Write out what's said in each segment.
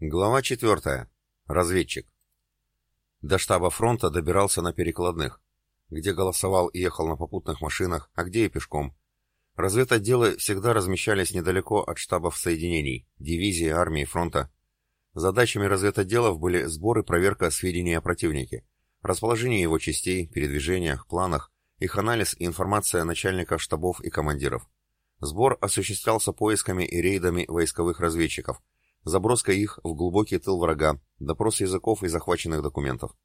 Глава 4. Разведчик. До штаба фронта добирался на перекладных, где голосовал и ехал на попутных машинах, а где и пешком. Разведотделы всегда размещались недалеко от штабов соединений, дивизии, армии, фронта. Задачами разведотделов были сбор и проверка сведений о противнике, расположение его частей, передвижениях, планах, их анализ и информация начальников штабов и командиров. Сбор осуществлялся поисками и рейдами войсковых разведчиков – заброска их в глубокий тыл врага, допрос языков и захваченных документов.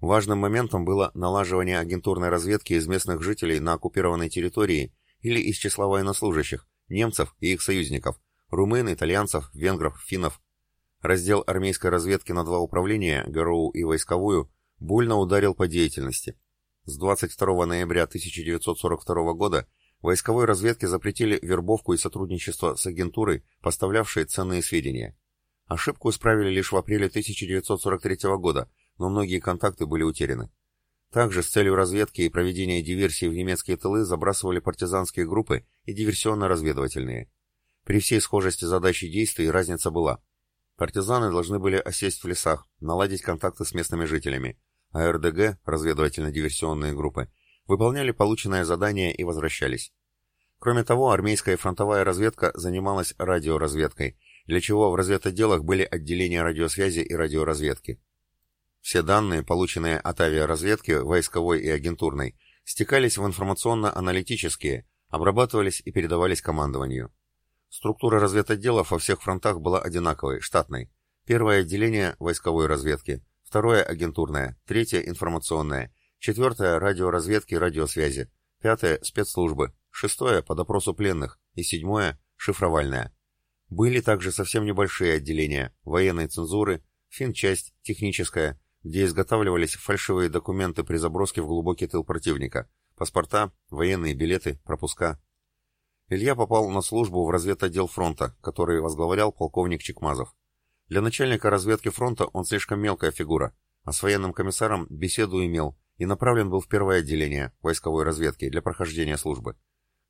Важным моментом было налаживание агентурной разведки из местных жителей на оккупированной территории или из числа военнослужащих, немцев и их союзников, румын, итальянцев, венгров, финнов. Раздел армейской разведки на два управления, ГРУ и войсковую, больно ударил по деятельности. С 22 ноября 1942 года Войсковой разведке запретили вербовку и сотрудничество с агентурой, поставлявшей ценные сведения. Ошибку исправили лишь в апреле 1943 года, но многие контакты были утеряны. Также с целью разведки и проведения диверсий в немецкие тылы забрасывали партизанские группы и диверсионно-разведывательные. При всей схожести задач и действий разница была. Партизаны должны были осесть в лесах, наладить контакты с местными жителями, а РДГ, разведывательно-диверсионные группы, выполняли полученное задание и возвращались. Кроме того, армейская фронтовая разведка занималась радиоразведкой, для чего в разведотделах были отделения радиосвязи и радиоразведки. Все данные, полученные от авиаразведки, войсковой и агентурной, стекались в информационно-аналитические, обрабатывались и передавались командованию. Структура разведотделов во всех фронтах была одинаковой, штатной. Первое отделение войсковой разведки, второе агентурное, третье информационное, четвертое – радиоразведки и радиосвязи, пятое – спецслужбы, шестое – по допросу пленных и седьмое – шифровальное. Были также совсем небольшие отделения – военной цензуры, финчасть, техническая, где изготавливались фальшивые документы при заброске в глубокий тыл противника, паспорта, военные билеты, пропуска. Илья попал на службу в разведотдел фронта, который возглавлял полковник Чекмазов. Для начальника разведки фронта он слишком мелкая фигура, а с военным комиссаром беседу имел, и направлен был в первое отделение войсковой разведки для прохождения службы.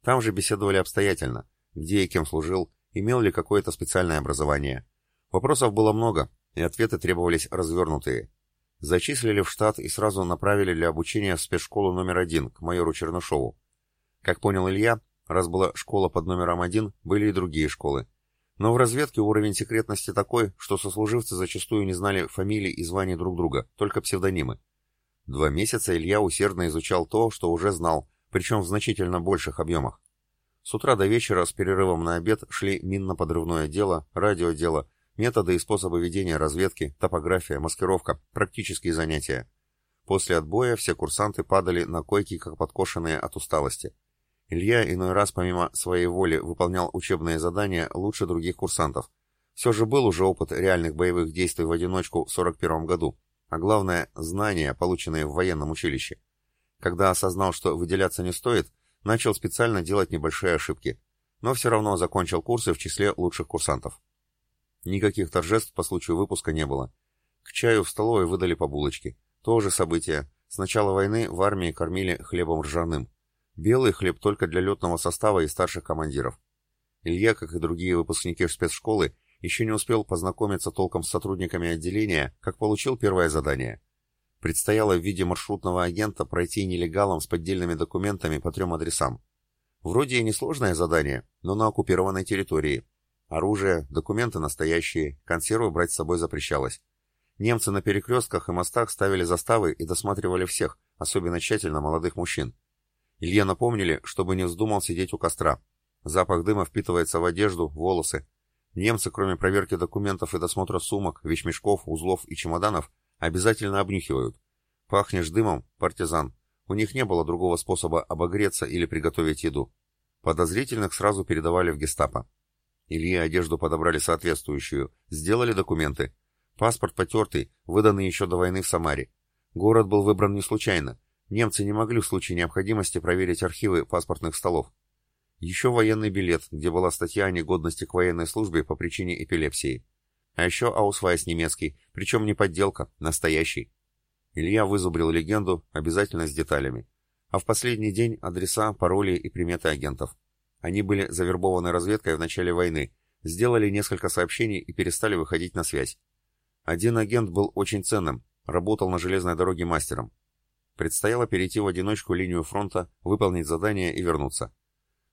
Там же беседовали обстоятельно, где и кем служил, имел ли какое-то специальное образование. Вопросов было много, и ответы требовались развернутые. Зачислили в штат и сразу направили для обучения в спецшколу номер один к майору Чернышову. Как понял Илья, раз была школа под номером один, были и другие школы. Но в разведке уровень секретности такой, что сослуживцы зачастую не знали фамилий и званий друг друга, только псевдонимы. Два месяца Илья усердно изучал то, что уже знал, причем в значительно больших объемах. С утра до вечера с перерывом на обед шли минно-подрывное дело, радиодело, методы и способы ведения разведки, топография, маскировка, практические занятия. После отбоя все курсанты падали на койки, как подкошенные от усталости. Илья иной раз помимо своей воли выполнял учебные задания лучше других курсантов. Все же был уже опыт реальных боевых действий в одиночку в 41 году, а главное – знания, полученные в военном училище. Когда осознал, что выделяться не стоит, начал специально делать небольшие ошибки, но все равно закончил курсы в числе лучших курсантов. Никаких торжеств по случаю выпуска не было. К чаю в столовой выдали по булочке. Тоже событие. С начала войны в армии кормили хлебом ржаным. Белый хлеб только для летного состава и старших командиров. Илья, как и другие выпускники спецшколы, еще не успел познакомиться толком с сотрудниками отделения, как получил первое задание. Предстояло в виде маршрутного агента пройти нелегалом с поддельными документами по трем адресам. Вроде и несложное задание, но на оккупированной территории. Оружие, документы настоящие, консервы брать с собой запрещалось. Немцы на перекрестках и мостах ставили заставы и досматривали всех, особенно тщательно молодых мужчин. Илье напомнили, чтобы не вздумал сидеть у костра. Запах дыма впитывается в одежду, волосы, Немцы, кроме проверки документов и досмотра сумок, вещмешков, узлов и чемоданов, обязательно обнюхивают. Пахнешь дымом – партизан. У них не было другого способа обогреться или приготовить еду. Подозрительных сразу передавали в гестапо. Илье одежду подобрали соответствующую, сделали документы. Паспорт потертый, выданный еще до войны в Самаре. Город был выбран не случайно. Немцы не могли в случае необходимости проверить архивы паспортных столов. Еще военный билет, где была статья о негодности к военной службе по причине эпилепсии. А еще аусвайс немецкий, причем не подделка, настоящий. Илья вызубрил легенду, обязательно с деталями. А в последний день адреса, пароли и приметы агентов. Они были завербованы разведкой в начале войны, сделали несколько сообщений и перестали выходить на связь. Один агент был очень ценным, работал на железной дороге мастером. Предстояло перейти в одиночку линию фронта, выполнить задание и вернуться.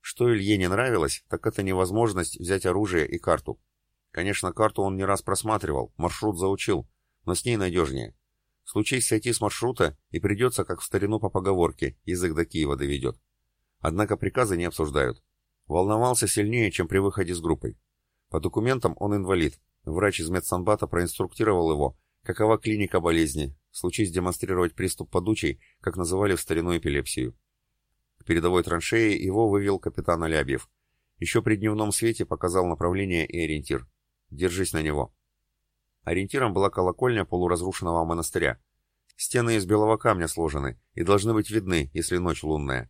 Что Илье не нравилось, так это невозможность взять оружие и карту. Конечно, карту он не раз просматривал, маршрут заучил, но с ней надежнее. Случись сойти с маршрута, и придется, как в старину по поговорке, язык до Киева доведет. Однако приказы не обсуждают. Волновался сильнее, чем при выходе с группой. По документам он инвалид. Врач из медсанбата проинструктировал его, какова клиника болезни, случись демонстрировать приступ подучей, как называли в старину эпилепсию. К передовой траншеи его вывел капитан Алябьев. Еще при дневном свете показал направление и ориентир. Держись на него. Ориентиром была колокольня полуразрушенного монастыря. Стены из белого камня сложены и должны быть видны, если ночь лунная.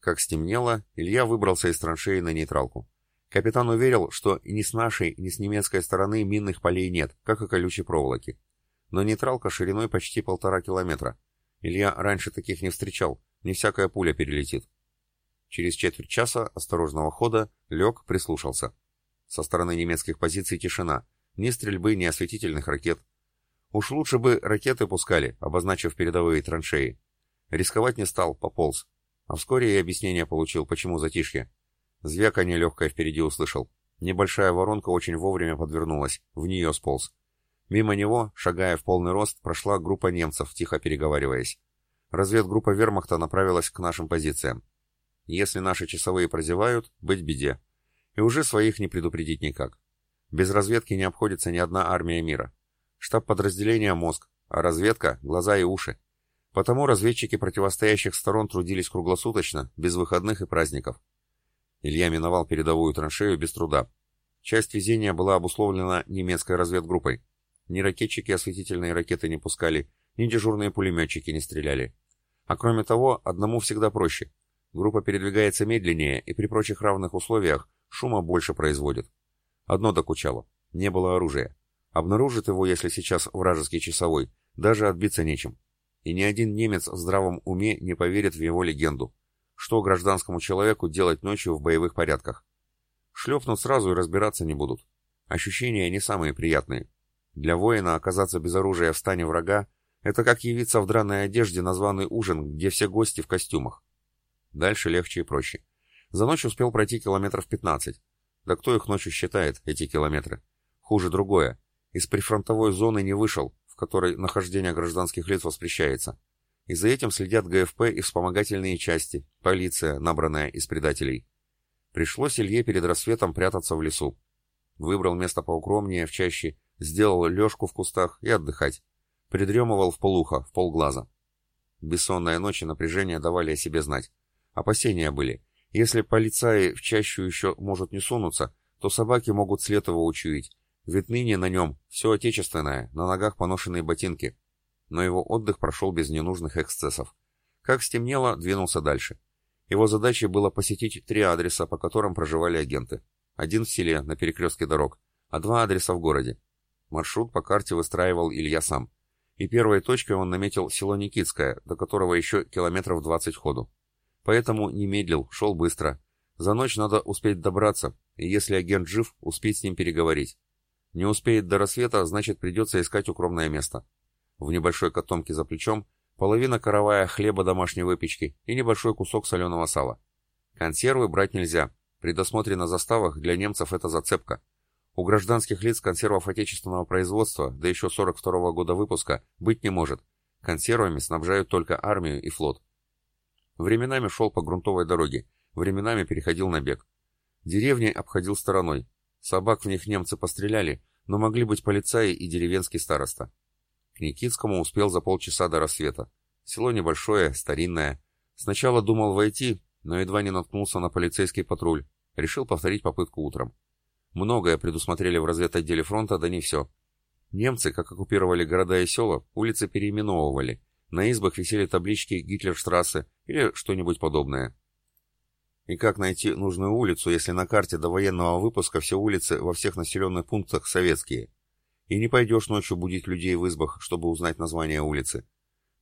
Как стемнело, Илья выбрался из траншеи на нейтралку. Капитан уверил, что ни с нашей, ни с немецкой стороны минных полей нет, как и колючей проволоки. Но нейтралка шириной почти полтора километра. Илья раньше таких не встречал, не всякая пуля перелетит. Через четверть часа осторожного хода лег, прислушался. Со стороны немецких позиций тишина. Ни стрельбы, ни осветительных ракет. Уж лучше бы ракеты пускали, обозначив передовые траншеи. Рисковать не стал, пополз. А вскоре и объяснение получил, почему затишье. Звяканье легкое впереди услышал. Небольшая воронка очень вовремя подвернулась, в нее сполз. Мимо него, шагая в полный рост, прошла группа немцев, тихо переговариваясь. Разведгруппа вермахта направилась к нашим позициям. Если наши часовые прозевают, быть беде. И уже своих не предупредить никак. Без разведки не обходится ни одна армия мира. Штаб подразделения — мозг, а разведка — глаза и уши. Потому разведчики противостоящих сторон трудились круглосуточно, без выходных и праздников. Илья миновал передовую траншею без труда. Часть везения была обусловлена немецкой разведгруппой. Ни ракетчики осветительные ракеты не пускали, ни дежурные пулеметчики не стреляли. А кроме того, одному всегда проще. Группа передвигается медленнее и при прочих равных условиях шума больше производит. Одно докучало. Не было оружия. Обнаружит его, если сейчас вражеский часовой, даже отбиться нечем. И ни один немец в здравом уме не поверит в его легенду. Что гражданскому человеку делать ночью в боевых порядках? Шлепнут сразу и разбираться не будут. Ощущения не самые приятные. Для воина оказаться без оружия в стане врага — это как явиться в драной одежде на званый ужин, где все гости в костюмах. Дальше легче и проще. За ночь успел пройти километров 15. Да кто их ночью считает, эти километры? Хуже другое. Из прифронтовой зоны не вышел, в которой нахождение гражданских лиц воспрещается. И за этим следят ГФП и вспомогательные части, полиция, набранная из предателей. Пришлось Илье перед рассветом прятаться в лесу. Выбрал место поукромнее, в чаще, сделал лёжку в кустах и отдыхать. Придремывал в полухо, в полглаза. Бессонная ночь и напряжение давали о себе знать. Опасения были. Если полицаи в чащу еще может не сунуться, то собаки могут след его учуять. Ведь ныне на нем все отечественное, на ногах поношенные ботинки. Но его отдых прошел без ненужных эксцессов. Как стемнело, двинулся дальше. Его задачей было посетить три адреса, по которым проживали агенты. Один в селе, на перекрестке дорог, а два адреса в городе. Маршрут по карте выстраивал Илья сам. И первой точкой он наметил село Никитское, до которого еще километров 20 ходу. Поэтому не медлил, шел быстро. За ночь надо успеть добраться, и если агент жив, успеть с ним переговорить. Не успеет до рассвета, значит придется искать укромное место. В небольшой котомке за плечом половина каравая хлеба домашней выпечки и небольшой кусок соленого сала. Консервы брать нельзя. На заставах для немцев это зацепка. У гражданских лиц консервов отечественного производства, да еще 42 -го года выпуска, быть не может. Консервами снабжают только армию и флот. Временами шел по грунтовой дороге, временами переходил на бег. Деревни обходил стороной. Собак в них немцы постреляли, но могли быть полицаи и деревенский староста. К Никитскому успел за полчаса до рассвета. Село небольшое, старинное. Сначала думал войти, но едва не наткнулся на полицейский патруль. Решил повторить попытку утром. Многое предусмотрели в разведотделе фронта, да не все. Немцы, как оккупировали города и села, улицы переименовывали. На избах висели таблички «Гитлерштрассе» или что-нибудь подобное. И как найти нужную улицу, если на карте до военного выпуска все улицы во всех населенных пунктах советские? И не пойдешь ночью будить людей в избах, чтобы узнать название улицы.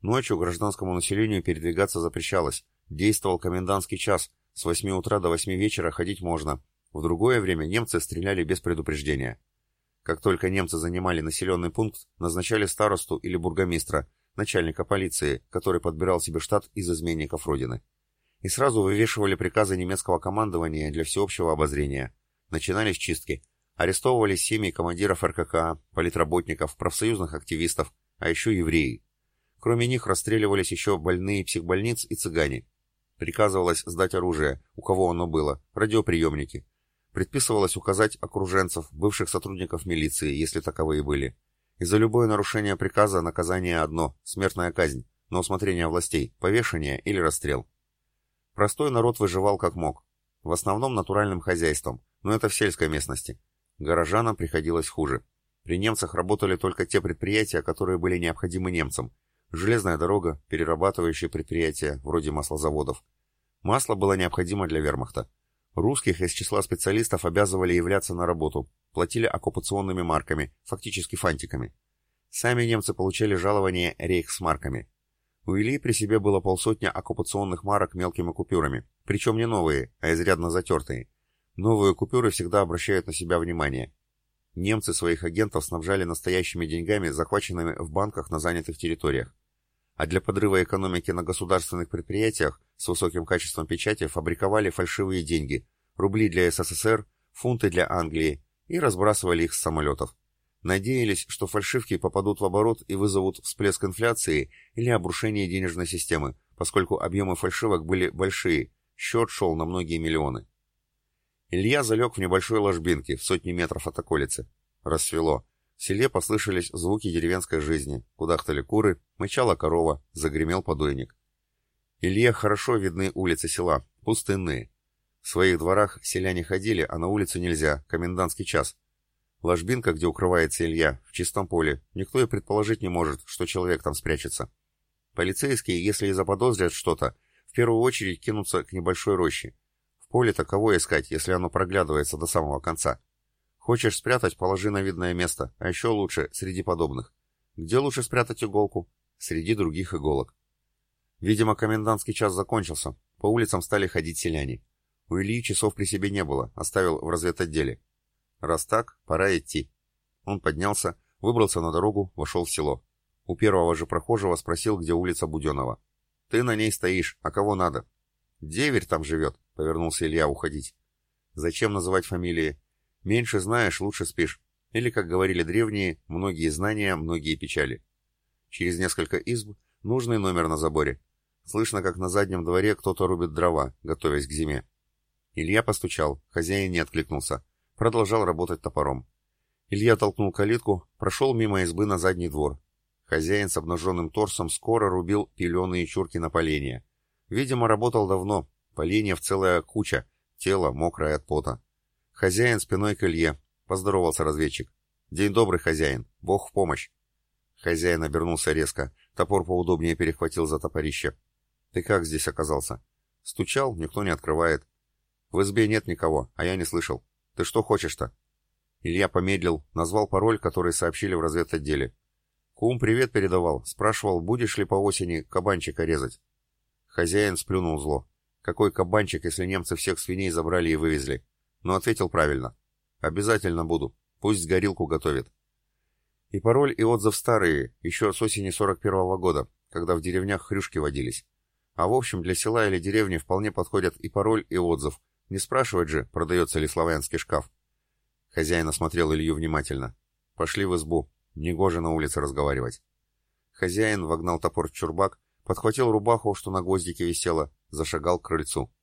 Ночью гражданскому населению передвигаться запрещалось. Действовал комендантский час. С 8 утра до 8 вечера ходить можно, В другое время немцы стреляли без предупреждения. Как только немцы занимали населенный пункт, назначали старосту или бургомистра, начальника полиции, который подбирал себе штат из изменников Родины. И сразу вывешивали приказы немецкого командования для всеобщего обозрения. Начинались чистки. Арестовывались семьи командиров РКК, политработников, профсоюзных активистов, а еще евреи. Кроме них расстреливались еще больные психбольниц и цыгане. Приказывалось сдать оружие, у кого оно было, радиоприемники, Предписывалось указать окруженцев, бывших сотрудников милиции, если таковые были. И за любое нарушение приказа наказание одно – смертная казнь, на усмотрение властей, повешение или расстрел. Простой народ выживал как мог. В основном натуральным хозяйством, но это в сельской местности. Горожанам приходилось хуже. При немцах работали только те предприятия, которые были необходимы немцам. Железная дорога, перерабатывающие предприятия, вроде маслозаводов. Масло было необходимо для вермахта. Русских из числа специалистов обязывали являться на работу, платили оккупационными марками, фактически фантиками. Сами немцы получали жалование рейхсмарками. У Ильи при себе было полсотни оккупационных марок мелкими купюрами, причем не новые, а изрядно затертые. Новые купюры всегда обращают на себя внимание. Немцы своих агентов снабжали настоящими деньгами, захваченными в банках на занятых территориях. А для подрыва экономики на государственных предприятиях с высоким качеством печати фабриковали фальшивые деньги, рубли для СССР, фунты для Англии и разбрасывали их с самолетов. Надеялись, что фальшивки попадут в оборот и вызовут всплеск инфляции или обрушение денежной системы, поскольку объемы фальшивок были большие, счет шел на многие миллионы. Илья залег в небольшой ложбинке в сотни метров от околицы. Рассвело. В селе послышались звуки деревенской жизни. Кудахтали куры, мычала корова, загремел подойник. Илье хорошо видны улицы села, пустынные. В своих дворах селяне ходили, а на улицу нельзя, комендантский час. Ложбинка, где укрывается Илья, в чистом поле, никто и предположить не может, что человек там спрячется. Полицейские, если и заподозрят что-то, в первую очередь кинутся к небольшой роще. В поле-то кого искать, если оно проглядывается до самого конца? Хочешь спрятать, положи на видное место, а еще лучше, среди подобных. Где лучше спрятать иголку? Среди других иголок. Видимо, комендантский час закончился. По улицам стали ходить селяне. У Ильи часов при себе не было, оставил в разведотделе. Раз так, пора идти. Он поднялся, выбрался на дорогу, вошел в село. У первого же прохожего спросил, где улица Буденова. «Ты на ней стоишь, а кого надо?» «Деверь там живет», — повернулся Илья уходить. «Зачем называть фамилии? Меньше знаешь, лучше спишь. Или, как говорили древние, многие знания, многие печали». Через несколько изб нужный номер на заборе. Слышно, как на заднем дворе кто-то рубит дрова, готовясь к зиме. Илья постучал, хозяин не откликнулся. Продолжал работать топором. Илья толкнул калитку, прошел мимо избы на задний двор. Хозяин с обнаженным торсом скоро рубил пеленые чурки на поленья. Видимо, работал давно, поленьев целая куча, тело мокрое от пота. Хозяин спиной к Илье. Поздоровался разведчик. «День добрый, хозяин. Бог в помощь». Хозяин обернулся резко. Топор поудобнее перехватил за топорище. Ты как здесь оказался? Стучал, никто не открывает. В избе нет никого, а я не слышал. Ты что хочешь-то? Илья помедлил, назвал пароль, который сообщили в разведотделе. Кум привет передавал, спрашивал, будешь ли по осени кабанчика резать. Хозяин сплюнул зло. Какой кабанчик, если немцы всех свиней забрали и вывезли? Но ответил правильно. Обязательно буду. Пусть горилку готовит. И пароль, и отзыв старые, еще с осени 41 -го года, когда в деревнях хрюшки водились. А в общем, для села или деревни вполне подходят и пароль, и отзыв. Не спрашивать же, продается ли славянский шкаф. Хозяин осмотрел Илью внимательно. Пошли в избу. Негоже на улице разговаривать. Хозяин вогнал топор в чурбак, подхватил рубаху, что на гвоздике висела, зашагал к крыльцу.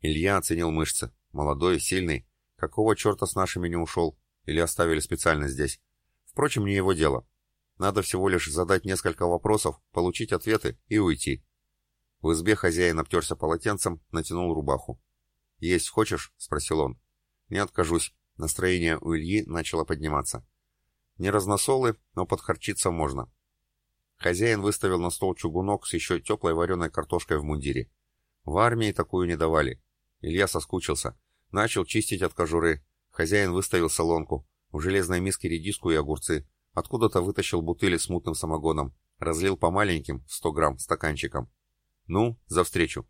Илья оценил мышцы. Молодой, сильный. Какого черта с нашими не ушел? Или оставили специально здесь? Впрочем, не его дело. Надо всего лишь задать несколько вопросов, получить ответы и уйти. В избе хозяин обтерся полотенцем, натянул рубаху. «Есть хочешь?» — спросил он. «Не откажусь». Настроение у Ильи начало подниматься. Не разносолы, но подхарчиться можно. Хозяин выставил на стол чугунок с еще теплой вареной картошкой в мундире. В армии такую не давали. Илья соскучился. Начал чистить от кожуры. Хозяин выставил солонку. В железной миске редиску и огурцы. Откуда-то вытащил бутыли с мутным самогоном. Разлил по маленьким, 100 грамм, стаканчикам. «Ну, за встречу».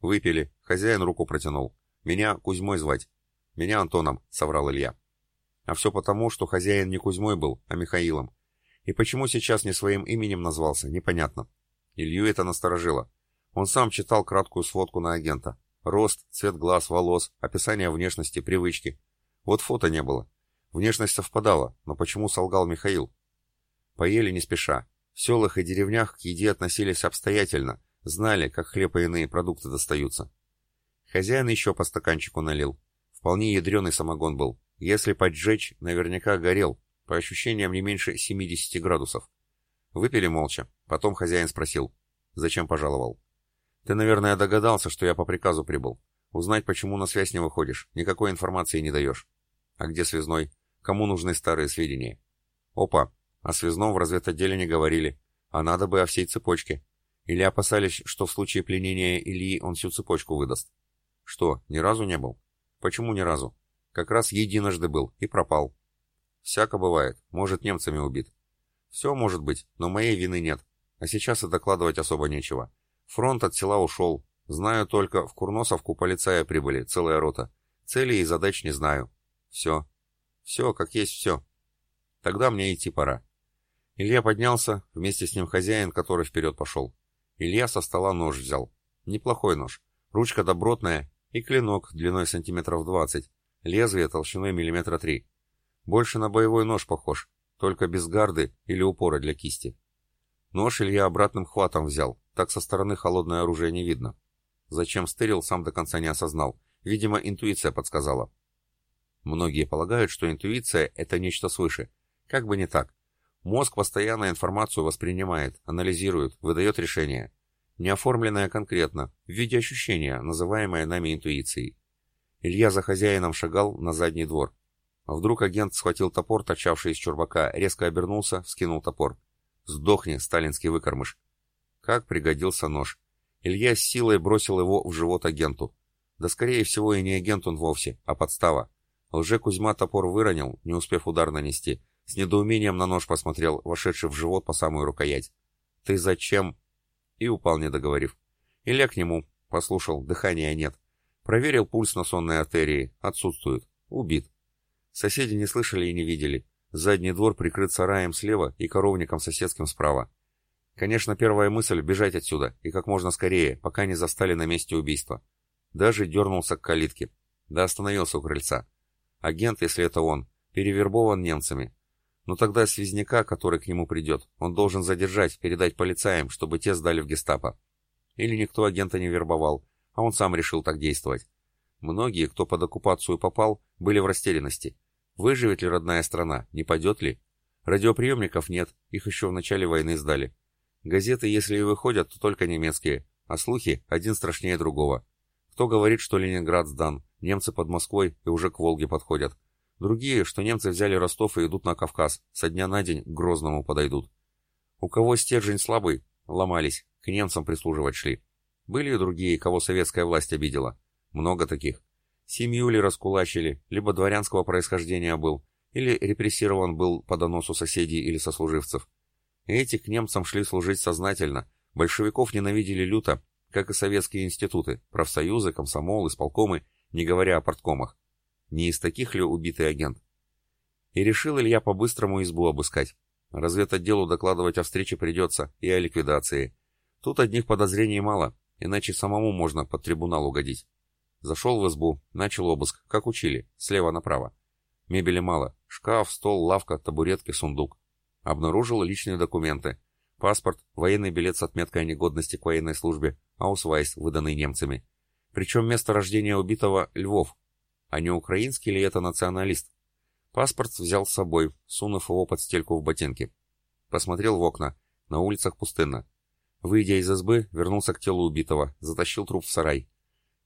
Выпили. Хозяин руку протянул. «Меня Кузьмой звать». «Меня Антоном», — соврал Илья. А все потому, что хозяин не Кузьмой был, а Михаилом. И почему сейчас не своим именем назвался, непонятно. Илью это насторожило. Он сам читал краткую сводку на агента. Рост, цвет глаз, волос, описание внешности, привычки. Вот фото не было. Внешность совпадала, но почему солгал Михаил? Поели не спеша. В селах и деревнях к еде относились обстоятельно, знали, как хлеб и иные продукты достаются. Хозяин еще по стаканчику налил. Вполне ядреный самогон был. Если поджечь, наверняка горел, по ощущениям не меньше 70 градусов. Выпили молча. Потом хозяин спросил, зачем пожаловал. Ты, наверное, догадался, что я по приказу прибыл. Узнать, почему на связь не выходишь, никакой информации не даешь. А где связной? Кому нужны старые сведения? Опа, о связном в разведотделе не говорили, а надо бы о всей цепочке. Или опасались, что в случае пленения Ильи он всю цепочку выдаст. Что, ни разу не был? Почему ни разу? Как раз единожды был и пропал. Всяко бывает, может немцами убит. Все может быть, но моей вины нет. А сейчас и докладывать особо нечего. Фронт от села ушел. Знаю только, в Курносовку полицая прибыли, целая рота. Целей и задач не знаю. Все. Все, как есть все. Тогда мне идти пора. Илья поднялся, вместе с ним хозяин, который вперед пошел. Илья со стола нож взял. Неплохой нож. Ручка добротная и клинок длиной сантиметров двадцать. Лезвие толщиной миллиметра три. Больше на боевой нож похож, только без гарды или упора для кисти. Нож Илья обратным хватом взял, так со стороны холодное оружие не видно. Зачем стырил, сам до конца не осознал. Видимо, интуиция подсказала. Многие полагают, что интуиция — это нечто свыше. Как бы не так. Мозг постоянно информацию воспринимает, анализирует, выдает решение. Не оформленное конкретно, в виде ощущения, называемое нами интуицией. Илья за хозяином шагал на задний двор. Вдруг агент схватил топор, торчавший из чурбака, резко обернулся, вскинул топор. «Сдохни, сталинский выкормыш!» Как пригодился нож. Илья с силой бросил его в живот агенту. Да скорее всего и не агент он вовсе, а подстава. Лже-Кузьма топор выронил, не успев удар нанести. С недоумением на нож посмотрел, вошедший в живот по самую рукоять. «Ты зачем?» И упал, не договорив. Илья к нему. Послушал, дыхания нет. Проверил пульс на сонной артерии. Отсутствует. Убит. Соседи не слышали и не видели. Задний двор прикрыт сараем слева и коровником соседским справа. Конечно, первая мысль — бежать отсюда, и как можно скорее, пока не застали на месте убийства. Даже дернулся к калитке. Да остановился у крыльца. Агент, если это он, перевербован немцами. Но тогда связняка, который к нему придет, он должен задержать, передать полицаям, чтобы те сдали в гестапо. Или никто агента не вербовал, а он сам решил так действовать. Многие, кто под оккупацию попал, были в растерянности. Выживет ли родная страна, не падет ли? Радиоприемников нет, их еще в начале войны сдали. Газеты, если и выходят, то только немецкие, а слухи один страшнее другого. Кто говорит, что Ленинград сдан, немцы под Москвой и уже к Волге подходят. Другие, что немцы взяли Ростов и идут на Кавказ, со дня на день к Грозному подойдут. У кого стержень слабый, ломались, к немцам прислуживать шли. Были и другие, кого советская власть обидела. Много таких. Семью ли раскулачили, либо дворянского происхождения был, или репрессирован был по доносу соседей или сослуживцев. Эти к немцам шли служить сознательно, большевиков ненавидели люто, как и советские институты, профсоюзы, комсомол, исполкомы, не говоря о порткомах. Не из таких ли убитый агент? И решил Илья по-быстрому избу обыскать. Разведотделу докладывать о встрече придется и о ликвидации. Тут одних подозрений мало, иначе самому можно под трибунал угодить. Зашел в избу, начал обыск, как учили, слева направо. Мебели мало, шкаф, стол, лавка, табуретки, сундук. Обнаружил личные документы. Паспорт, военный билет с отметкой о негодности к военной службе, аусвайс, выданный немцами. Причем место рождения убитого — Львов. А не украинский ли это националист? Паспорт взял с собой, сунув его под стельку в ботинки. Посмотрел в окна. На улицах пустынно. Выйдя из избы, вернулся к телу убитого, затащил труп в сарай.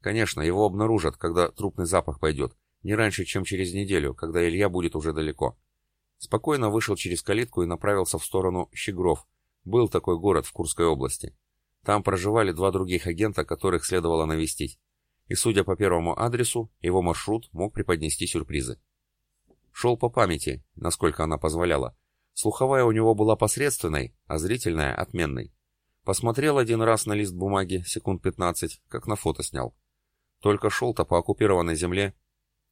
Конечно, его обнаружат, когда трупный запах пойдет, не раньше, чем через неделю, когда Илья будет уже далеко. Спокойно вышел через калитку и направился в сторону Щегров. Был такой город в Курской области. Там проживали два других агента, которых следовало навестить. И, судя по первому адресу, его маршрут мог преподнести сюрпризы. Шел по памяти, насколько она позволяла. Слуховая у него была посредственной, а зрительная — отменной. Посмотрел один раз на лист бумаги, секунд 15, как на фото снял. Только шел-то по оккупированной земле.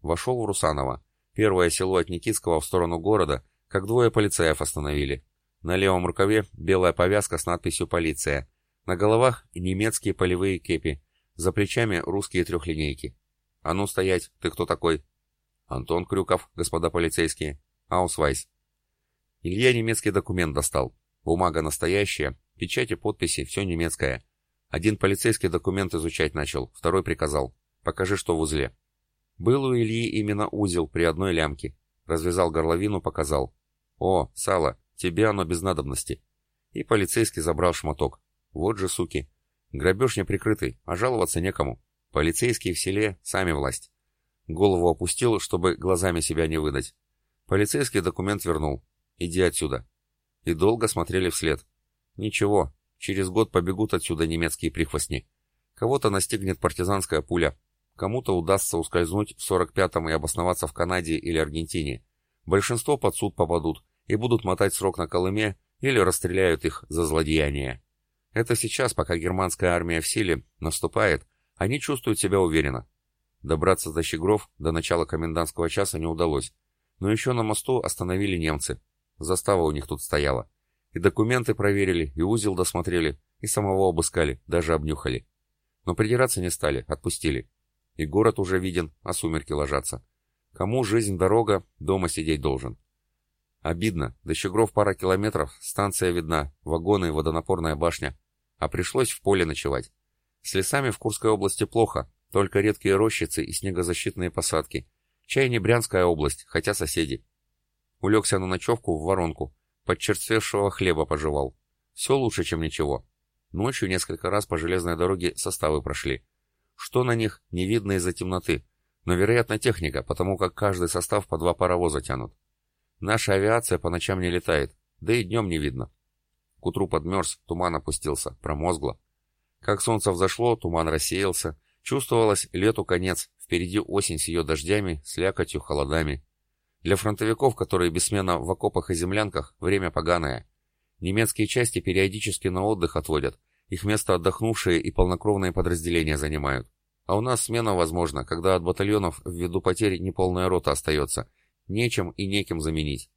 вошел в Русаново, первое село от Никитского в сторону города, как двое полицаев остановили. На левом рукаве белая повязка с надписью «Полиция». На головах немецкие полевые кепи. За плечами русские трехлинейки. «А ну стоять! Ты кто такой?» «Антон Крюков, господа полицейские. Аусвайс». Илья немецкий документ достал. Бумага настоящая, печати, подписи, все немецкое. Один полицейский документ изучать начал, второй приказал. «Покажи, что в узле». Был у Ильи именно узел при одной лямке. Развязал горловину, показал. «О, сало, тебе оно без надобности». И полицейский забрал шматок. Вот же суки. Грабеж неприкрытый, а жаловаться некому. Полицейские в селе — сами власть. Голову опустил, чтобы глазами себя не выдать. Полицейский документ вернул. Иди отсюда. И долго смотрели вслед. Ничего, через год побегут отсюда немецкие прихвостни. Кого-то настигнет партизанская пуля. Кому-то удастся ускользнуть в 45-м и обосноваться в Канаде или Аргентине. Большинство под суд попадут и будут мотать срок на Колыме или расстреляют их за злодеяние. Это сейчас, пока германская армия в силе, наступает, они чувствуют себя уверенно. Добраться до Щегров до начала комендантского часа не удалось, но еще на мосту остановили немцы. Застава у них тут стояла. И документы проверили, и узел досмотрели, и самого обыскали, даже обнюхали. Но придираться не стали, отпустили. И город уже виден, а сумерки ложатся. Кому жизнь дорога, дома сидеть должен. Обидно, до Щегров пара километров, станция видна, вагоны, водонапорная башня. А пришлось в поле ночевать. С лесами в Курской области плохо, только редкие рощицы и снегозащитные посадки. Чай не Брянская область, хотя соседи. Улегся на ночевку в воронку, подчерствевшего хлеба пожевал. Все лучше, чем ничего. Ночью несколько раз по железной дороге составы прошли. Что на них, не видно из-за темноты, но, вероятно, техника, потому как каждый состав по два паровоза тянут. Наша авиация по ночам не летает, да и днем не видно. К утру подмерз, туман опустился, промозгло. Как солнце взошло, туман рассеялся, чувствовалось лету конец, впереди осень с ее дождями, слякотью, холодами. Для фронтовиков, которые бессменно в окопах и землянках, время поганое. Немецкие части периодически на отдых отводят, их место отдохнувшие и полнокровные подразделения занимают. А у нас смена возможна, когда от батальонов ввиду потерь неполная рота остается, нечем и неким заменить.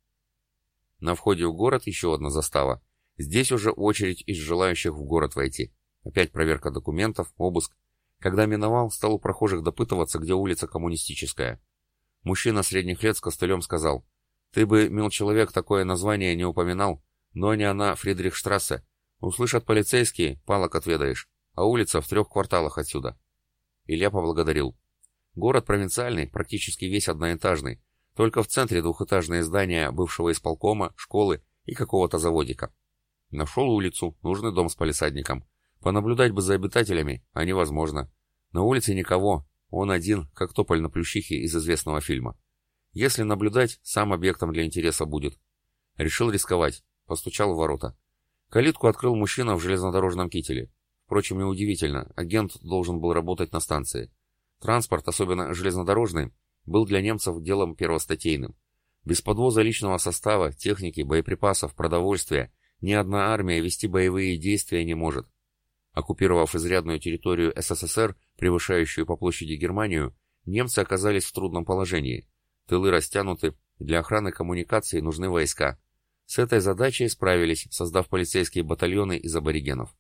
На входе в город еще одна застава. Здесь уже очередь из желающих в город войти. Опять проверка документов, обыск. Когда миновал, стал у прохожих допытываться, где улица коммунистическая. Мужчина средних лет с костылем сказал, «Ты бы, мил человек, такое название не упоминал, но не она Фридрихштрассе. Услышат полицейские, палок отведаешь, а улица в трех кварталах отсюда». Илья поблагодарил. Город провинциальный, практически весь одноэтажный, только в центре двухэтажные здания бывшего исполкома, школы и какого-то заводика. Нашел улицу, нужный дом с палисадником. Понаблюдать бы за обитателями, а невозможно. На улице никого, он один, как тополь на плющихе из известного фильма. Если наблюдать, сам объектом для интереса будет. Решил рисковать, постучал в ворота. Калитку открыл мужчина в железнодорожном кителе. Впрочем, неудивительно, агент должен был работать на станции. Транспорт, особенно железнодорожный, был для немцев делом первостатейным. Без подвоза личного состава, техники, боеприпасов, продовольствия ни одна армия вести боевые действия не может. Оккупировав изрядную территорию СССР, превышающую по площади Германию, немцы оказались в трудном положении. Тылы растянуты, для охраны коммуникаций нужны войска. С этой задачей справились, создав полицейские батальоны из аборигенов.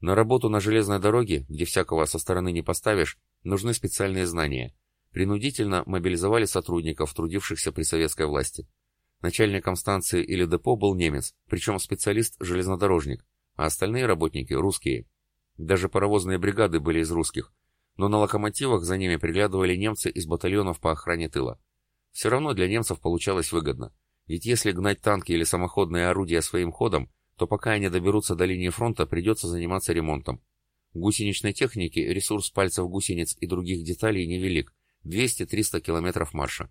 На работу на железной дороге, где всякого со стороны не поставишь, нужны специальные знания. Принудительно мобилизовали сотрудников, трудившихся при советской власти. Начальником станции или депо был немец, причем специалист-железнодорожник, а остальные работники – русские. Даже паровозные бригады были из русских, но на локомотивах за ними приглядывали немцы из батальонов по охране тыла. Все равно для немцев получалось выгодно, ведь если гнать танки или самоходные орудия своим ходом, то пока они доберутся до линии фронта, придется заниматься ремонтом. Гусеничной техники ресурс пальцев гусениц и других деталей невелик – 200-300 километров марша.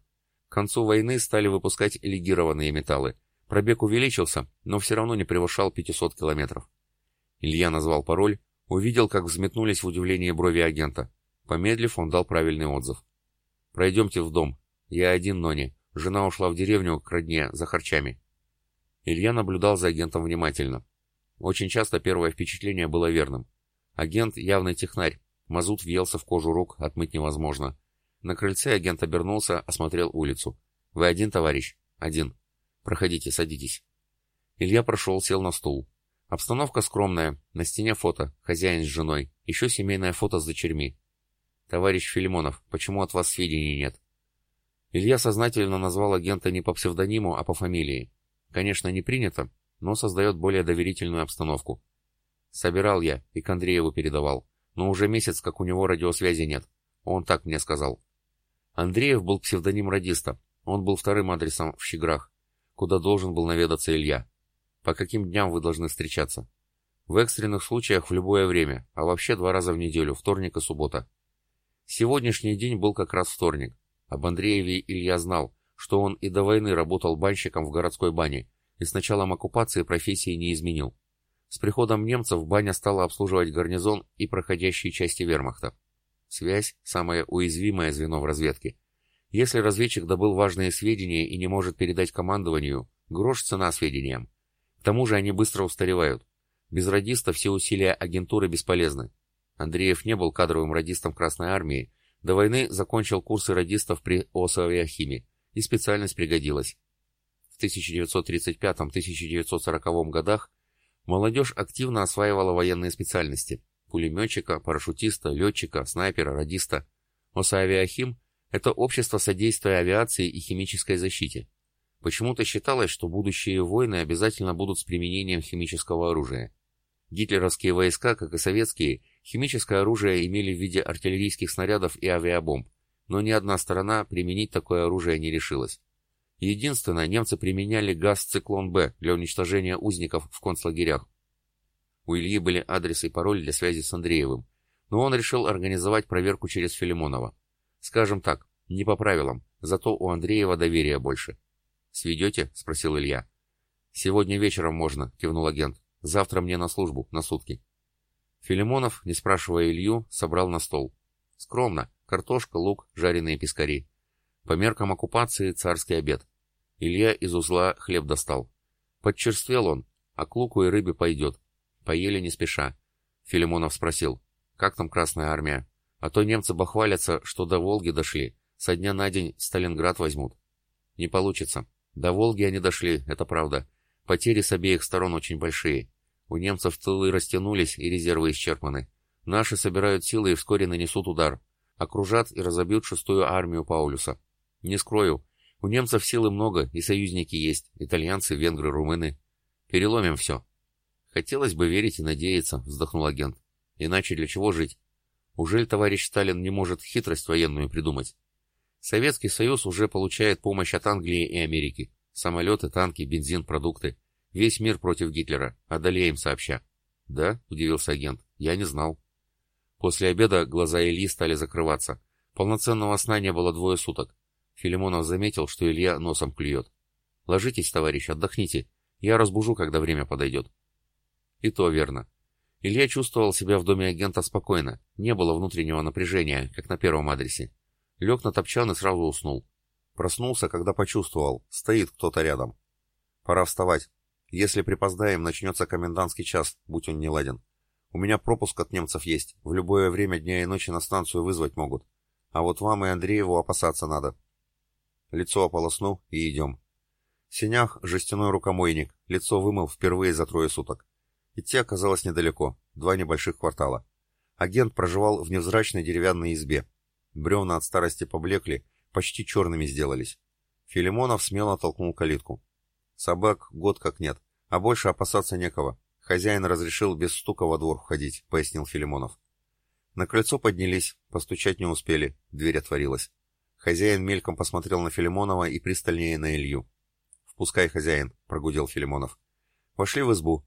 К концу войны стали выпускать легированные металлы. Пробег увеличился, но все равно не превышал 500 километров. Илья назвал пароль, увидел, как взметнулись в удивлении брови агента. Помедлив, он дал правильный отзыв. «Пройдемте в дом. Я один, Нони. Жена ушла в деревню к родне за харчами». Илья наблюдал за агентом внимательно. Очень часто первое впечатление было верным. Агент явный технарь. Мазут въелся в кожу рук, отмыть невозможно. На крыльце агент обернулся, осмотрел улицу. «Вы один, товарищ?» «Один. Проходите, садитесь». Илья прошел, сел на стул. Обстановка скромная, на стене фото, хозяин с женой, еще семейное фото с дочерьми. «Товарищ Филимонов, почему от вас сведений нет?» Илья сознательно назвал агента не по псевдониму, а по фамилии. Конечно, не принято, но создает более доверительную обстановку. Собирал я и к Андрееву передавал, но уже месяц, как у него радиосвязи нет. Он так мне сказал. Андреев был псевдоним радиста, он был вторым адресом в Щеграх, куда должен был наведаться Илья. По каким дням вы должны встречаться? В экстренных случаях в любое время, а вообще два раза в неделю, вторник и суббота. Сегодняшний день был как раз вторник. Об Андрееве Илья знал, что он и до войны работал банщиком в городской бане, и с началом оккупации профессии не изменил. С приходом немцев баня стала обслуживать гарнизон и проходящие части вермахта. Связь – самое уязвимое звено в разведке. Если разведчик добыл важные сведения и не может передать командованию, грош цена сведениям. К тому же они быстро устаревают. Без радиста все усилия агентуры бесполезны. Андреев не был кадровым радистом Красной Армии, до войны закончил курсы радистов при ОСАвиахиме, и специальность пригодилась. В 1935-1940 годах молодежь активно осваивала военные специальности – пулеметчика, парашютиста, летчика, снайпера, радиста. ОСАвиахим – это общество содействия авиации и химической защите. Почему-то считалось, что будущие войны обязательно будут с применением химического оружия. Гитлеровские войска, как и советские, химическое оружие имели в виде артиллерийских снарядов и авиабомб, но ни одна сторона применить такое оружие не решилась. Единственное, немцы применяли газ «Циклон-Б» для уничтожения узников в концлагерях. У Ильи были адрес и пароль для связи с Андреевым, но он решил организовать проверку через Филимонова. Скажем так, не по правилам, зато у Андреева доверия больше. «Сведете?» — спросил Илья. «Сегодня вечером можно», — кивнул агент. Завтра мне на службу, на сутки. Филимонов, не спрашивая Илью, собрал на стол. Скромно. Картошка, лук, жареные пескари. По меркам оккупации царский обед. Илья из узла хлеб достал. Подчерствел он, а к луку и рыбе пойдет. Поели не спеша. Филимонов спросил, как там Красная Армия? А то немцы бахвалятся, что до Волги дошли. Со дня на день Сталинград возьмут. Не получится. До Волги они дошли, это правда. Потери с обеих сторон очень большие. У немцев тылы растянулись и резервы исчерпаны. Наши собирают силы и вскоре нанесут удар. Окружат и разобьют шестую армию Паулюса. Не скрою, у немцев силы много и союзники есть. Итальянцы, венгры, румыны. Переломим все. Хотелось бы верить и надеяться, вздохнул агент. Иначе для чего жить? Ужель товарищ Сталин не может хитрость военную придумать? Советский Союз уже получает помощь от Англии и Америки. Самолеты, танки, бензин, продукты. Весь мир против Гитлера. Одолеем сообща. Да, удивился агент. Я не знал. После обеда глаза Ильи стали закрываться. Полноценного сна не было двое суток. Филимонов заметил, что Илья носом клюет. «Ложитесь, товарищ, отдохните. Я разбужу, когда время подойдет». И то верно. Илья чувствовал себя в доме агента спокойно. Не было внутреннего напряжения, как на первом адресе. Лег на топчан и сразу уснул. Проснулся, когда почувствовал, стоит кто-то рядом. Пора вставать. Если припоздаем, начнется комендантский час, будь он не ладен. У меня пропуск от немцев есть, в любое время дня и ночи на станцию вызвать могут. А вот вам и Андрееву опасаться надо. Лицо ополосну и идем. В синях жестяной рукомойник, лицо вымыл впервые за трое суток. Идти оказалось недалеко, два небольших квартала. Агент проживал в невзрачной деревянной избе. Бревна от старости поблекли, почти черными сделались. Филимонов смело толкнул калитку. Собак год как нет, а больше опасаться некого. Хозяин разрешил без стука во двор входить, пояснил Филимонов. На крыльцо поднялись, постучать не успели, дверь отворилась. Хозяин мельком посмотрел на Филимонова и пристальнее на Илью. «Впускай, хозяин», — прогудел Филимонов. Вошли в избу.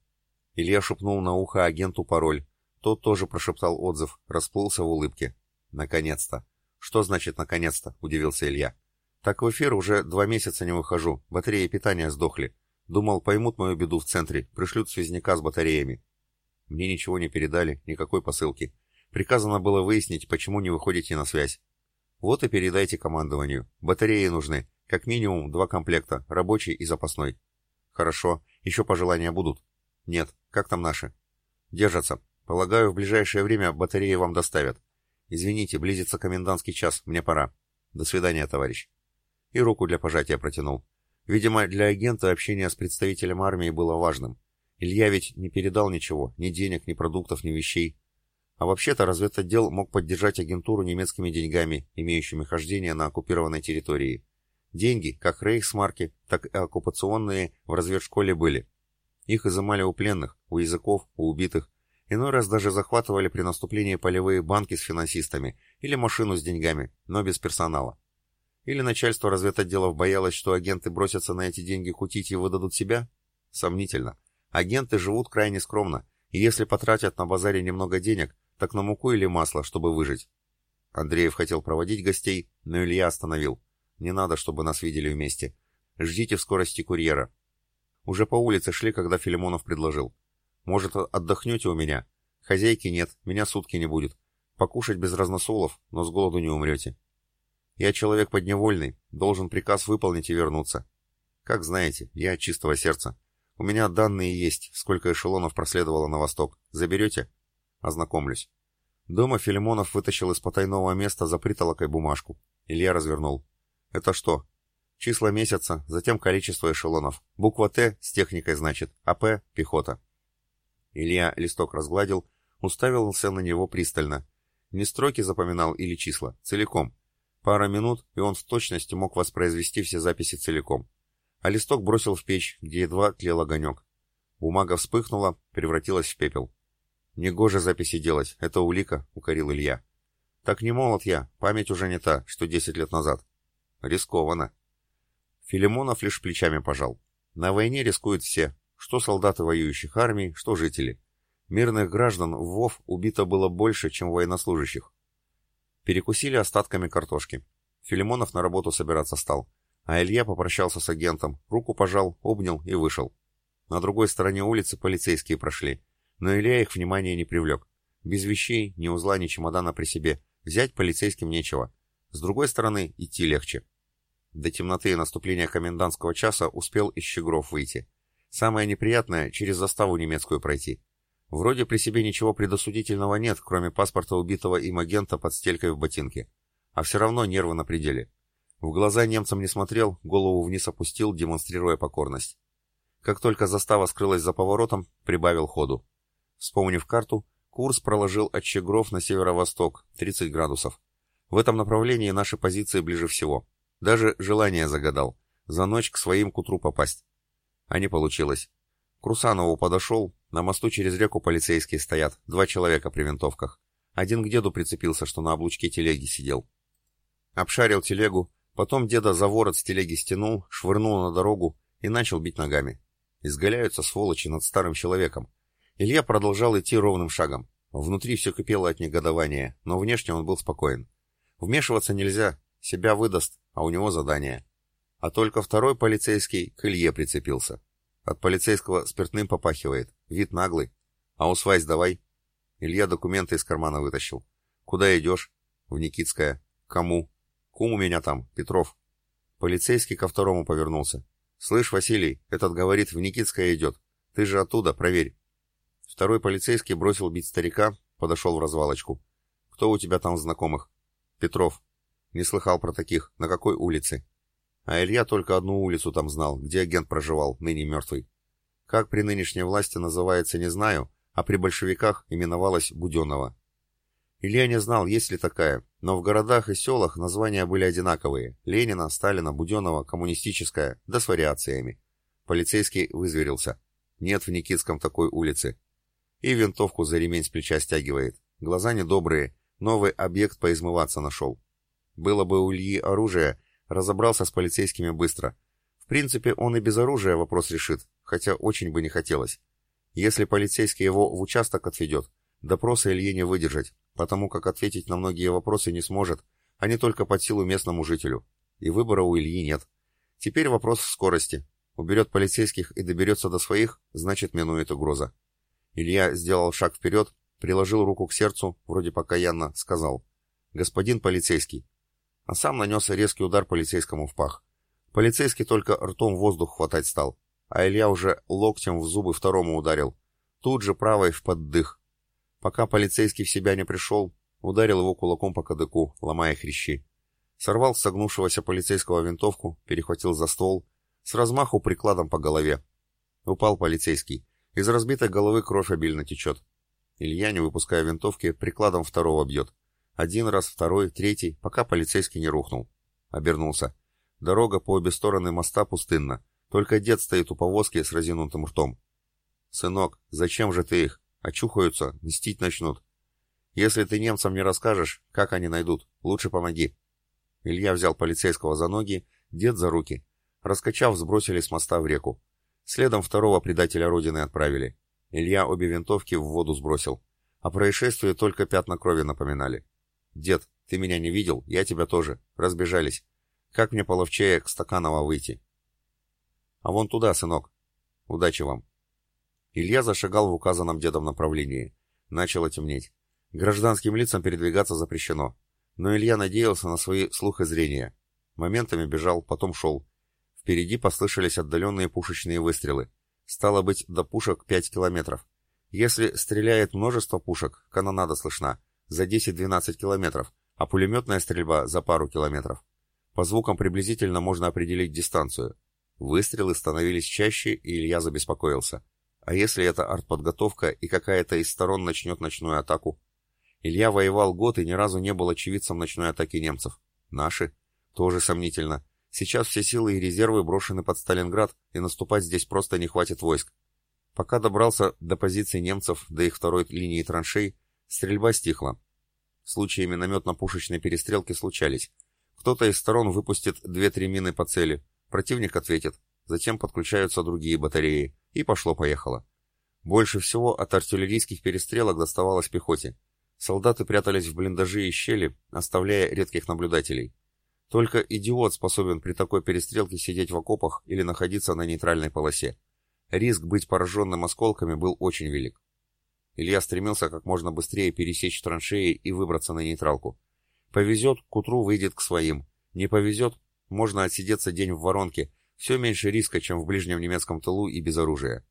Илья шепнул на ухо агенту пароль. Тот тоже прошептал отзыв, расплылся в улыбке. «Наконец-то!» «Что значит «наконец-то»?» — удивился Илья. «Так в эфир уже два месяца не выхожу, батареи питания сдохли. Думал, поймут мою беду в центре, пришлют связняка с батареями». Мне ничего не передали, никакой посылки. Приказано было выяснить, почему не выходите на связь. Вот и передайте командованию. Батареи нужны. Как минимум два комплекта, рабочий и запасной. Хорошо. Еще пожелания будут? Нет. Как там наши? Держатся. Полагаю, в ближайшее время батареи вам доставят. «Извините, близится комендантский час, мне пора». До свидания, товарищ. И руку для пожатия протянул. Видимо, для агента общение с представителем армии было важным. Илья ведь не передал ничего, ни денег, ни продуктов, ни вещей. А вообще-то разведотдел мог поддержать агентуру немецкими деньгами, имеющими хождение на оккупированной территории. Деньги, как рейхсмарки, так и оккупационные, в разведшколе были. Их изымали у пленных, у языков, у убитых. Иной раз даже захватывали при наступлении полевые банки с финансистами или машину с деньгами, но без персонала. Или начальство разведотделов боялось, что агенты бросятся на эти деньги кутить и выдадут себя? Сомнительно. Агенты живут крайне скромно, и если потратят на базаре немного денег, так на муку или масло, чтобы выжить. Андреев хотел проводить гостей, но Илья остановил. Не надо, чтобы нас видели вместе. Ждите в скорости курьера. Уже по улице шли, когда Филимонов предложил. Может, отдохнете у меня? Хозяйки нет, меня сутки не будет. Покушать без разносолов, но с голоду не умрете. Я человек подневольный, должен приказ выполнить и вернуться. Как знаете, я от чистого сердца. У меня данные есть, сколько эшелонов проследовало на восток. Заберете? Ознакомлюсь. Дома Филимонов вытащил из потайного места за притолокой бумажку. Илья развернул. Это что? Числа месяца, затем количество эшелонов. Буква «Т» с техникой значит, а «П» — пехота. Илья листок разгладил, уставился на него пристально. Не строки запоминал или числа, целиком. Пара минут, и он в точности мог воспроизвести все записи целиком а листок бросил в печь, где едва тлел огонек. Бумага вспыхнула, превратилась в пепел. «Негоже записи делать, это улика», — укорил Илья. «Так не молод я, память уже не та, что десять лет назад». «Рискованно». Филимонов лишь плечами пожал. «На войне рискуют все, что солдаты воюющих армий, что жители. Мирных граждан в ВОВ убито было больше, чем военнослужащих». Перекусили остатками картошки. Филимонов на работу собираться стал. А Илья попрощался с агентом, руку пожал, обнял и вышел. На другой стороне улицы полицейские прошли, но Илья их внимание не привлек. Без вещей, ни узла, ни чемодана при себе. Взять полицейским нечего. С другой стороны, идти легче. До темноты и наступления комендантского часа успел из Щегров выйти. Самое неприятное — через заставу немецкую пройти. Вроде при себе ничего предосудительного нет, кроме паспорта убитого им агента под стелькой в ботинке. А все равно нервы на пределе. В глаза немцам не смотрел, голову вниз опустил, демонстрируя покорность. Как только застава скрылась за поворотом, прибавил ходу. Вспомнив карту, курс проложил от Щегров на северо-восток, 30 градусов. В этом направлении наши позиции ближе всего. Даже желание загадал. За ночь к своим к утру попасть. А не получилось. К Русанову подошел, на мосту через реку полицейские стоят, два человека при винтовках. Один к деду прицепился, что на облучке телеги сидел. Обшарил телегу, Потом деда за ворот с телеги стянул, швырнул на дорогу и начал бить ногами. Изгаляются сволочи над старым человеком. Илья продолжал идти ровным шагом. Внутри все кипело от негодования, но внешне он был спокоен. Вмешиваться нельзя, себя выдаст, а у него задание. А только второй полицейский к Илье прицепился. От полицейского спиртным попахивает, вид наглый. А усвайс давай. Илья документы из кармана вытащил. Куда идешь? В Никитское. Кому? Кум у меня там, Петров. Полицейский ко второму повернулся. Слышь, Василий, этот говорит, в Никитское идет. Ты же оттуда, проверь. Второй полицейский бросил бить старика, подошел в развалочку. Кто у тебя там знакомых? Петров. Не слыхал про таких. На какой улице? А Илья только одну улицу там знал, где агент проживал, ныне мертвый. Как при нынешней власти называется, не знаю, а при большевиках именовалась Буденова. Илья не знал, есть ли такая, но в городах и селах названия были одинаковые – Ленина, Сталина, Буденного, коммунистическая, да с вариациями. Полицейский вызверился. Нет в Никитском такой улицы. И винтовку за ремень с плеча стягивает. Глаза недобрые, новый объект поизмываться нашел. Было бы у Ильи оружие, разобрался с полицейскими быстро. В принципе, он и без оружия вопрос решит, хотя очень бы не хотелось. Если полицейский его в участок отведет, допроса Илье не выдержать, потому как ответить на многие вопросы не сможет, а не только под силу местному жителю. И выбора у Ильи нет. Теперь вопрос в скорости. Уберет полицейских и доберется до своих, значит минует угроза. Илья сделал шаг вперед, приложил руку к сердцу, вроде покаянно, сказал «Господин полицейский». А сам нанес резкий удар полицейскому в пах. Полицейский только ртом воздух хватать стал, а Илья уже локтем в зубы второму ударил. Тут же правой в поддых. Пока полицейский в себя не пришел, ударил его кулаком по кадыку, ломая хрящи. Сорвал согнувшегося полицейского винтовку, перехватил за ствол, с размаху прикладом по голове. Упал полицейский. Из разбитой головы кровь обильно течет. Илья, не выпуская винтовки, прикладом второго бьет. Один раз, второй, третий, пока полицейский не рухнул. Обернулся. Дорога по обе стороны моста пустынна. Только дед стоит у повозки с разинутым ртом. «Сынок, зачем же ты их? Очухаются, мстить начнут. Если ты немцам не расскажешь, как они найдут, лучше помоги». Илья взял полицейского за ноги, дед за руки. Раскачав, сбросили с моста в реку. Следом второго предателя Родины отправили. Илья обе винтовки в воду сбросил. О происшествии только пятна крови напоминали. «Дед, ты меня не видел, я тебя тоже. Разбежались. Как мне половчее к Стаканова выйти?» «А вон туда, сынок. Удачи вам». Илья зашагал в указанном дедом направлении. Начало темнеть. Гражданским лицам передвигаться запрещено. Но Илья надеялся на свои слух и зрение. Моментами бежал, потом шел. Впереди послышались отдаленные пушечные выстрелы. Стало быть, до пушек 5 километров. Если стреляет множество пушек, канонада слышна. За 10-12 километров, а пулеметная стрельба за пару километров. По звукам приблизительно можно определить дистанцию. Выстрелы становились чаще, и Илья забеспокоился. А если это артподготовка и какая-то из сторон начнет ночную атаку? Илья воевал год и ни разу не был очевидцем ночной атаки немцев. Наши? Тоже сомнительно. Сейчас все силы и резервы брошены под Сталинград, и наступать здесь просто не хватит войск. Пока добрался до позиций немцев, до их второй линии траншей, стрельба стихла. Случаи минометно-пушечной перестрелки случались. Кто-то из сторон выпустит две-три мины по цели, противник ответит, затем подключаются другие батареи, и пошло-поехало. Больше всего от артиллерийских перестрелок доставалось пехоте. Солдаты прятались в блиндажи и щели, оставляя редких наблюдателей. Только идиот способен при такой перестрелке сидеть в окопах или находиться на нейтральной полосе. Риск быть пораженным осколками был очень велик. Илья стремился как можно быстрее пересечь траншеи и выбраться на нейтралку. Повезет, к утру выйдет к своим. Не повезет, можно отсидеться день в воронке. Все меньше риска, чем в ближнем немецком тылу и без оружия.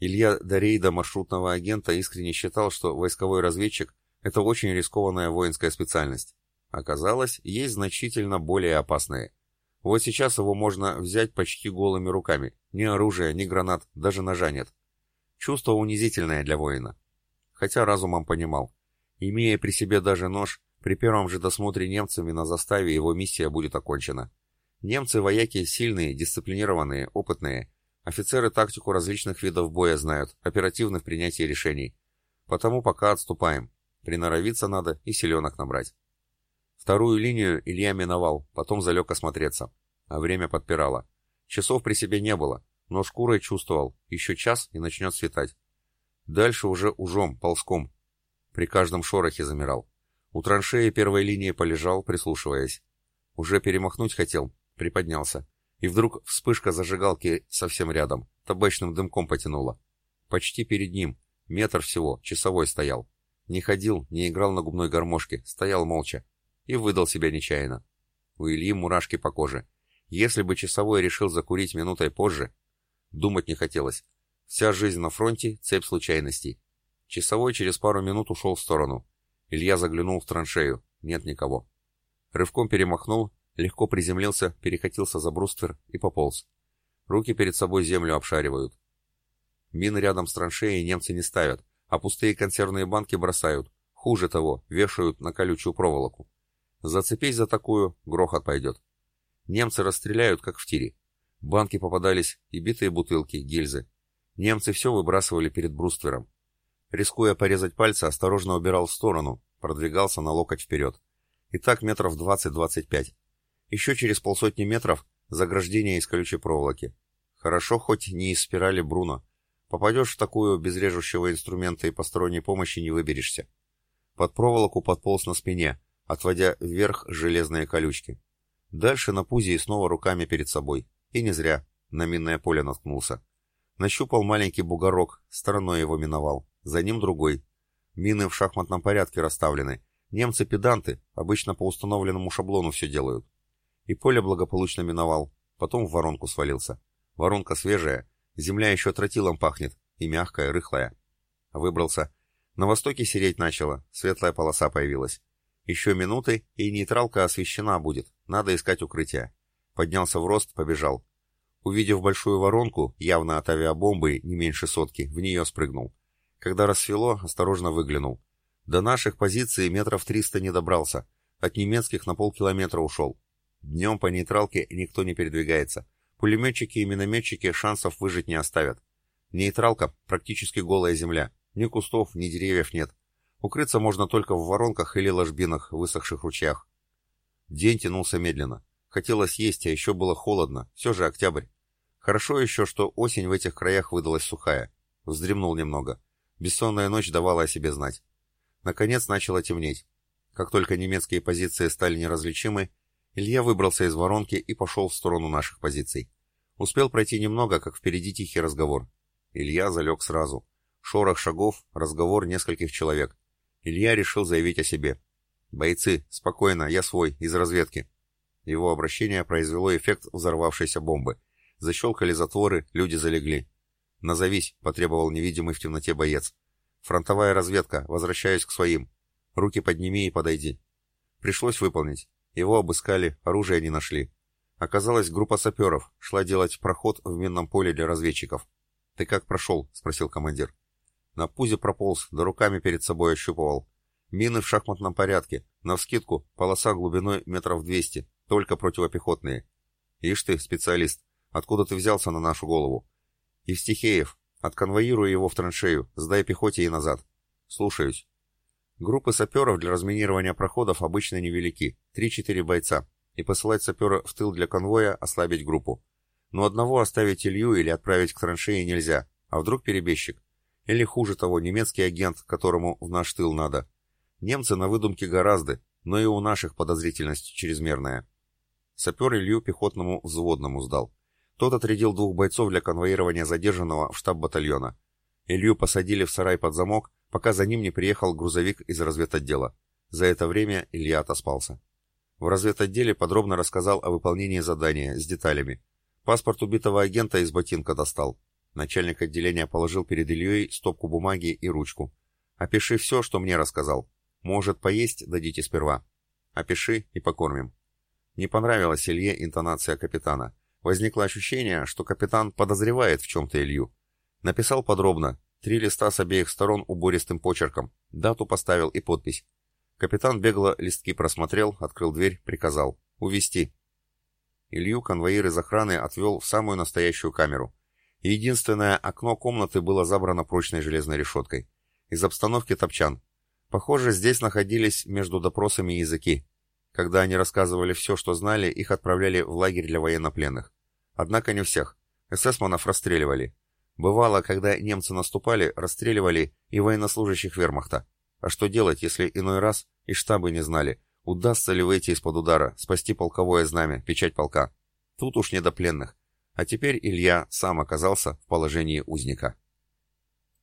Илья до рейда маршрутного агента искренне считал, что войсковой разведчик – это очень рискованная воинская специальность. Оказалось, есть значительно более опасные. Вот сейчас его можно взять почти голыми руками. Ни оружия, ни гранат, даже ножа нет. Чувство унизительное для воина. Хотя разумом понимал. Имея при себе даже нож, при первом же досмотре немцами на заставе его миссия будет окончена. Немцы-вояки сильные, дисциплинированные, опытные, Офицеры тактику различных видов боя знают, оперативны в принятии решений. Потому пока отступаем. Приноровиться надо и селенок набрать. Вторую линию Илья миновал, потом залег осмотреться. А время подпирало. Часов при себе не было, но шкурой чувствовал, еще час и начнет светать. Дальше уже ужом, ползком. При каждом шорохе замирал. У траншеи первой линии полежал, прислушиваясь. Уже перемахнуть хотел, приподнялся. И вдруг вспышка зажигалки совсем рядом, табачным дымком потянула. Почти перед ним, метр всего, часовой стоял. Не ходил, не играл на губной гармошке, стоял молча. И выдал себя нечаянно. У Ильи мурашки по коже. Если бы часовой решил закурить минутой позже, думать не хотелось. Вся жизнь на фронте — цепь случайностей. Часовой через пару минут ушел в сторону. Илья заглянул в траншею. Нет никого. Рывком перемахнул Легко приземлился, перекатился за бруствер и пополз. Руки перед собой землю обшаривают. Мины рядом с траншеей немцы не ставят, а пустые консервные банки бросают. Хуже того, вешают на колючую проволоку. Зацепись за такую, грохот пойдет. Немцы расстреляют, как в тире. Банки попадались и битые бутылки, гильзы. Немцы все выбрасывали перед бруствером. Рискуя порезать пальцы, осторожно убирал в сторону, продвигался на локоть вперед. И так метров 20-25. Еще через полсотни метров заграждение из колючей проволоки. Хорошо, хоть не из спирали Бруно. Попадешь в такую без режущего инструмента и посторонней помощи не выберешься. Под проволоку подполз на спине, отводя вверх железные колючки. Дальше на пузе и снова руками перед собой. И не зря. На минное поле наткнулся. Нащупал маленький бугорок, стороной его миновал. За ним другой. Мины в шахматном порядке расставлены. Немцы-педанты обычно по установленному шаблону все делают. И поле благополучно миновал, потом в воронку свалился. Воронка свежая, земля еще тротилом пахнет, и мягкая, рыхлая. Выбрался. На востоке сереть начало, светлая полоса появилась. Еще минуты, и нейтралка освещена будет. Надо искать укрытие. Поднялся в рост, побежал. Увидев большую воронку, явно от авиабомбы, не меньше сотки, в нее спрыгнул. Когда рассвело, осторожно выглянул. До наших позиций метров триста не добрался. От немецких на полкилометра ушел. Днем по нейтралке никто не передвигается. Пулеметчики и минометчики шансов выжить не оставят. Нейтралка — практически голая земля. Ни кустов, ни деревьев нет. Укрыться можно только в воронках или ложбинах, высохших ручьях. День тянулся медленно. Хотелось есть, а еще было холодно. Все же октябрь. Хорошо еще, что осень в этих краях выдалась сухая. Вздремнул немного. Бессонная ночь давала о себе знать. Наконец начало темнеть. Как только немецкие позиции стали неразличимы, Илья выбрался из воронки и пошел в сторону наших позиций. Успел пройти немного, как впереди тихий разговор. Илья залег сразу. Шорох шагов, разговор нескольких человек. Илья решил заявить о себе. «Бойцы, спокойно, я свой, из разведки». Его обращение произвело эффект взорвавшейся бомбы. Защелкали затворы, люди залегли. «Назовись», — потребовал невидимый в темноте боец. «Фронтовая разведка, возвращаюсь к своим. Руки подними и подойди». Пришлось выполнить. Его обыскали, оружие не нашли. Оказалось, группа саперов шла делать проход в минном поле для разведчиков. «Ты как прошел?» — спросил командир. На пузе прополз, да руками перед собой ощупывал. Мины в шахматном порядке, навскидку, полоса глубиной метров двести, только противопехотные. Ишь ты, специалист, Откуда ты взялся на нашу голову? Евстихеев. Отконвоируй его в траншею. Сдай пехоте и назад. Слушаюсь. Группы саперов для разминирования проходов обычно невелики. Три-четыре бойца. И посылать сапера в тыл для конвоя ослабить группу. Но одного оставить Илью или отправить к траншеи нельзя. А вдруг перебежчик? Или хуже того, немецкий агент, которому в наш тыл надо. Немцы на выдумке гораздо, но и у наших подозрительность чрезмерная. Сапер Илью пехотному взводному сдал. Тот отрядил двух бойцов для конвоирования задержанного в штаб батальона. Илью посадили в сарай под замок, пока за ним не приехал грузовик из разведотдела. За это время Илья отоспался. В разведотделе подробно рассказал о выполнении задания с деталями. Паспорт убитого агента из ботинка достал. Начальник отделения положил перед Ильей стопку бумаги и ручку. «Опиши все, что мне рассказал. Может, поесть дадите сперва. Опиши и покормим». Не понравилась Илье интонация капитана. Возникло ощущение, что капитан подозревает в чем-то Илью. Написал подробно, три листа с обеих сторон убористым почерком, дату поставил и подпись. Капитан бегло листки просмотрел, открыл дверь, приказал «Увести». Илью конвоир из охраны отвел в самую настоящую камеру. Единственное окно комнаты было забрано прочной железной решеткой. Из обстановки топчан. Похоже, здесь находились между допросами языки. Когда они рассказывали все, что знали, их отправляли в лагерь для военнопленных. Однако не всех. Эсэсманов расстреливали. Бывало, когда немцы наступали, расстреливали и военнослужащих вермахта. А что делать, если иной раз и штабы не знали, удастся ли выйти из-под удара, спасти полковое знамя, печать полка. Тут уж не до пленных. А теперь Илья сам оказался в положении узника.